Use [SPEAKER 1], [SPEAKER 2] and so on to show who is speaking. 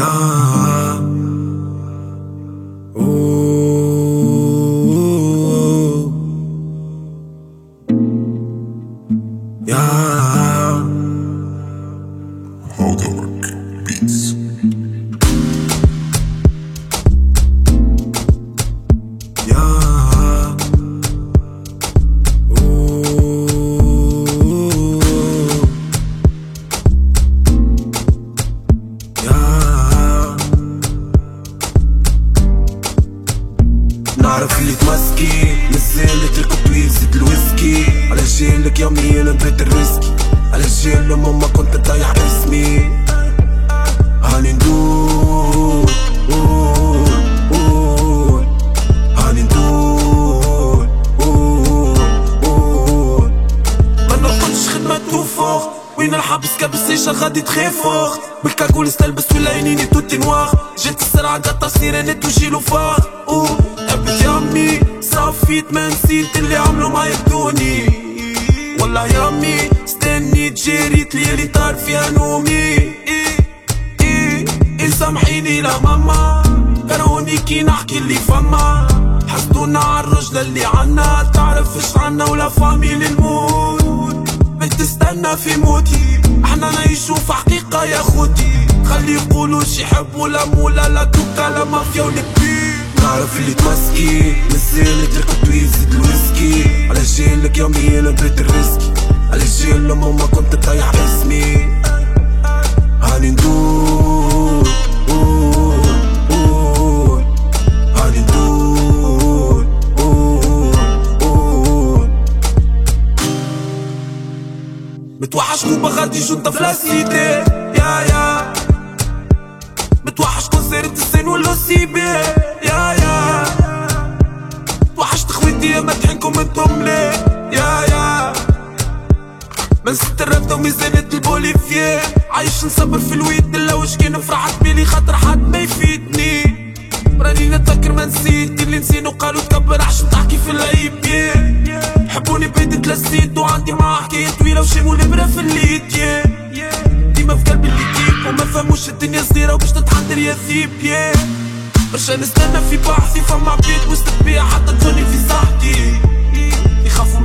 [SPEAKER 1] يا يا
[SPEAKER 2] Houdelk Beats.
[SPEAKER 1] نعرف اللي تمسكي نزلت الكوبي زيد الويسكي. على جيلك يوميا نبيت الريسكي وين الحبس كابسيشة غادي تخيفوخ بالكاكول تلبس ولا عينيني توتي نواغ جيت السرعة قطع سيرة نت وجيلو فاغ أوه. قبل يامي صافيت ما نسيت اللي عملوا معايا بدوني والله يامي استنيت جريت ليالي طار فيها نومي. إيه إيه إيه سامحيني لا ماما. كرهوني كي نحكي اللي فما. حسدونا عالرجلة اللي عنا. تعرفش عنا ولا فاميلي الموت. بتستنى في موتي إحنا نعيشو في حقيقة يا خوتي خلي يقولوا شي يحب ولا مولا لا توكا لا مافيا ونبي نعرف اللي تمسكي نزلت الكوبي زيد الويسكي. على جيلك يوميا نبيت الريسكي على جيل ماما كنت تضيع اسمي هاني ندور. متوحش كوبا غادي جونتا فلاسيدي يا يا. متوحش كونسيرت السين ولا سيبي يا. يا توحش تخويتي ما تحنكم أنتم ليه. يا يا. من ست الرفدة وميزانة البوليفيه عايش نصبر في الويد الا وش كان فرحت بيلي خاطر حد ما يفيدني. راني نتذكر ما نسيت اللي نسينو قالوا تكبر عشان تحكي في العيب. حبوني بيدت لسيت وعندي معاه حكاية طويلة وشاموا الابرة في yeah. ديما في قلبي اللي وما فهموش الدنيا صغيرة وباش تتحضر يا yeah. برشا نستنى في بحثي فما عبيد وسط حتى تظني في صحتي يخافوا